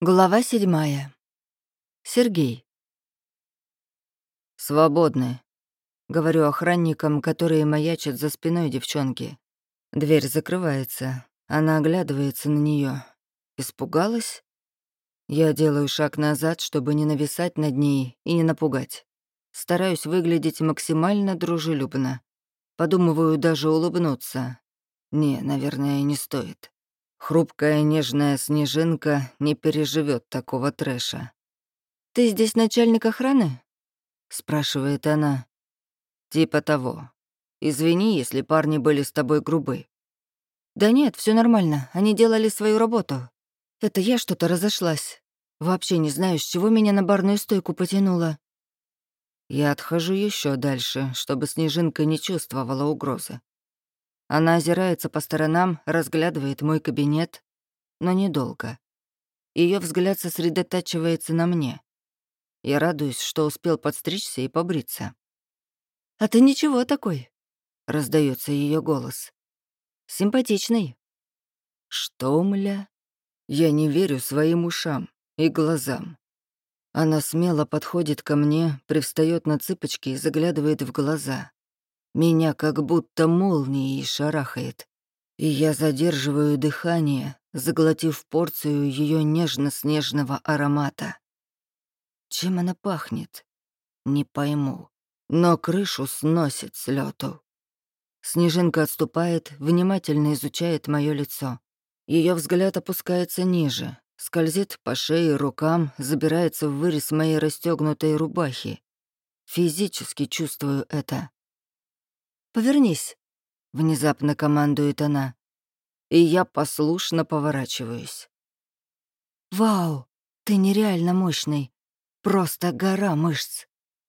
Глава седьмая. Сергей. «Свободны», — говорю охранникам, которые маячат за спиной девчонки. Дверь закрывается, она оглядывается на нее. Испугалась? Я делаю шаг назад, чтобы не нависать над ней и не напугать. Стараюсь выглядеть максимально дружелюбно. Подумываю даже улыбнуться. Не, наверное, не стоит. Хрупкая нежная снежинка не переживет такого трэша. «Ты здесь начальник охраны?» — спрашивает она. «Типа того. Извини, если парни были с тобой грубы». «Да нет, все нормально. Они делали свою работу. Это я что-то разошлась. Вообще не знаю, с чего меня на барную стойку потянуло». Я отхожу еще дальше, чтобы Снежинка не чувствовала угрозы. Она озирается по сторонам, разглядывает мой кабинет, но недолго. Ее взгляд сосредотачивается на мне. Я радуюсь, что успел подстричься и побриться. «А ты ничего такой», — раздается ее голос. «Симпатичный». «Что, мля?» Я не верю своим ушам и глазам. Она смело подходит ко мне, привстает на цыпочки и заглядывает в глаза. Меня как будто молнией шарахает. И я задерживаю дыхание, заглотив порцию ее нежно-снежного аромата. Чем она пахнет? Не пойму. Но крышу сносит с лету. Снежинка отступает, внимательно изучает мое лицо. Ее взгляд опускается ниже, скользит по шее рукам, забирается в вырез моей расстегнутой рубахи. Физически чувствую это. Повернись», — внезапно командует она. И я послушно поворачиваюсь. «Вау, ты нереально мощный. Просто гора мышц.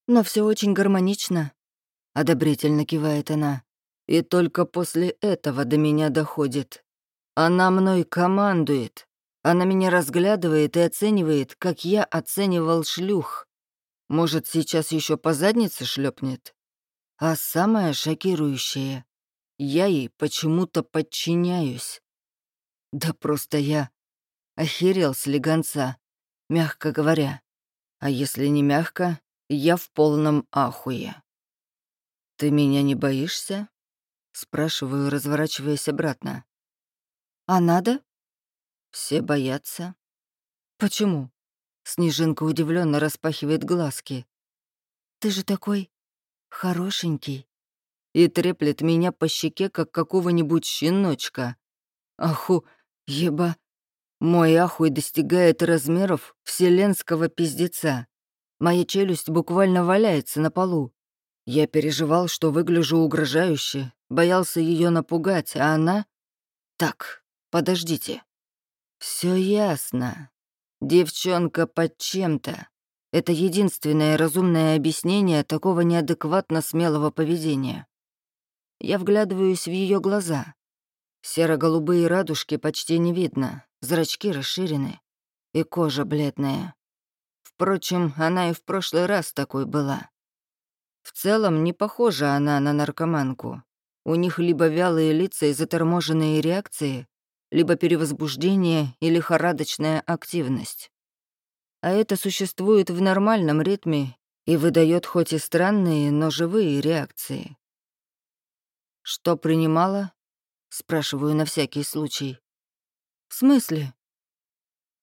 Но все очень гармонично», — одобрительно кивает она. И только после этого до меня доходит. Она мной командует. Она меня разглядывает и оценивает, как я оценивал шлюх. Может, сейчас еще по заднице шлепнет? А самое шокирующее, я ей почему-то подчиняюсь. Да просто я охерел с легонца, мягко говоря. А если не мягко, я в полном ахуе. «Ты меня не боишься?» — спрашиваю, разворачиваясь обратно. «А надо?» «Все боятся». «Почему?» Снежинка удивленно распахивает глазки. «Ты же такой Хорошенький. И треплет меня по щеке, как какого-нибудь щеночка. Аху, еба. Мой ахуй достигает размеров вселенского пиздеца. Моя челюсть буквально валяется на полу. Я переживал, что выгляжу угрожающе, боялся ее напугать, а она... Так, подождите. Все ясно. Девчонка под чем-то. Это единственное разумное объяснение такого неадекватно смелого поведения. Я вглядываюсь в ее глаза. Серо-голубые радужки почти не видно, зрачки расширены, и кожа бледная. Впрочем, она и в прошлый раз такой была. В целом, не похожа она на наркоманку. У них либо вялые лица и заторможенные реакции, либо перевозбуждение и лихорадочная активность а это существует в нормальном ритме и выдает хоть и странные, но живые реакции. «Что принимала?» — спрашиваю на всякий случай. «В смысле?»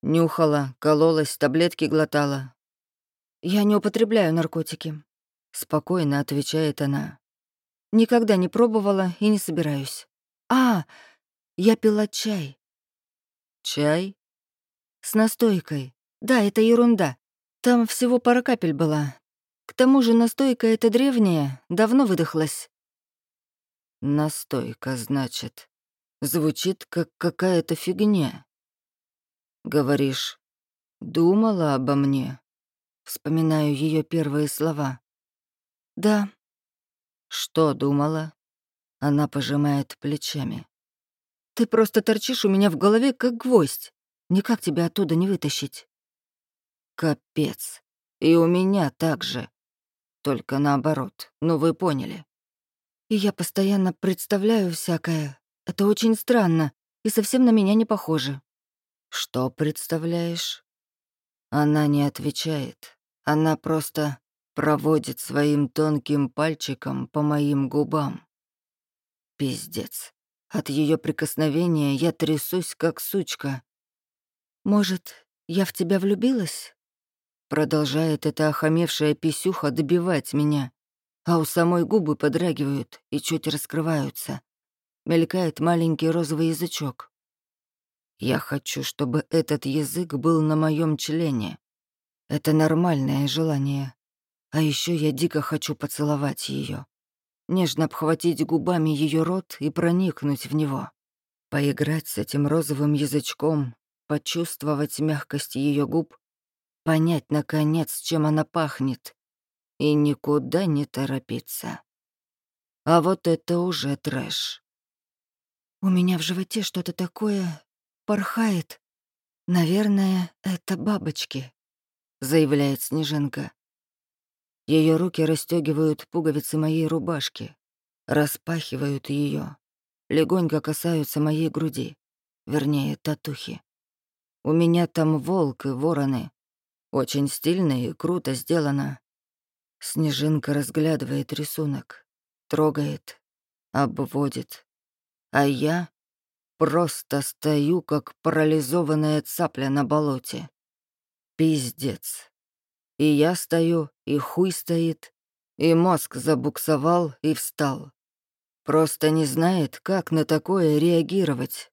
Нюхала, кололась, таблетки глотала. «Я не употребляю наркотики», — спокойно отвечает она. «Никогда не пробовала и не собираюсь. А, я пила чай». «Чай?» «С настойкой. Да, это ерунда. Там всего пара капель была. К тому же настойка эта древняя, давно выдохлась. Настойка, значит. Звучит как какая-то фигня. Говоришь, думала обо мне? Вспоминаю ее первые слова. Да. Что думала? Она пожимает плечами. Ты просто торчишь у меня в голове, как гвоздь. Никак тебя оттуда не вытащить. Капец. И у меня так же. Только наоборот. Ну, вы поняли. И я постоянно представляю всякое. Это очень странно и совсем на меня не похоже. Что представляешь? Она не отвечает. Она просто проводит своим тонким пальчиком по моим губам. Пиздец. От ее прикосновения я трясусь, как сучка. «Может, я в тебя влюбилась?» Продолжает эта охамевшая писюха добивать меня, а у самой губы подрагивают и чуть раскрываются. Мелькает маленький розовый язычок. Я хочу, чтобы этот язык был на моем члене. Это нормальное желание. А еще я дико хочу поцеловать ее, Нежно обхватить губами ее рот и проникнуть в него. Поиграть с этим розовым язычком, почувствовать мягкость ее губ, понять, наконец, чем она пахнет, и никуда не торопиться. А вот это уже трэш. У меня в животе что-то такое порхает. Наверное, это бабочки, заявляет Снежинка. Ее руки расстегивают пуговицы моей рубашки, распахивают ее, легонько касаются моей груди, вернее, татухи. У меня там волк и вороны. Очень стильно и круто сделано. Снежинка разглядывает рисунок, трогает, обводит. А я Просто стою, как парализованная цапля на болоте. Пиздец. И я стою, и хуй стоит, и мозг забуксовал и встал. Просто не знает, как на такое реагировать.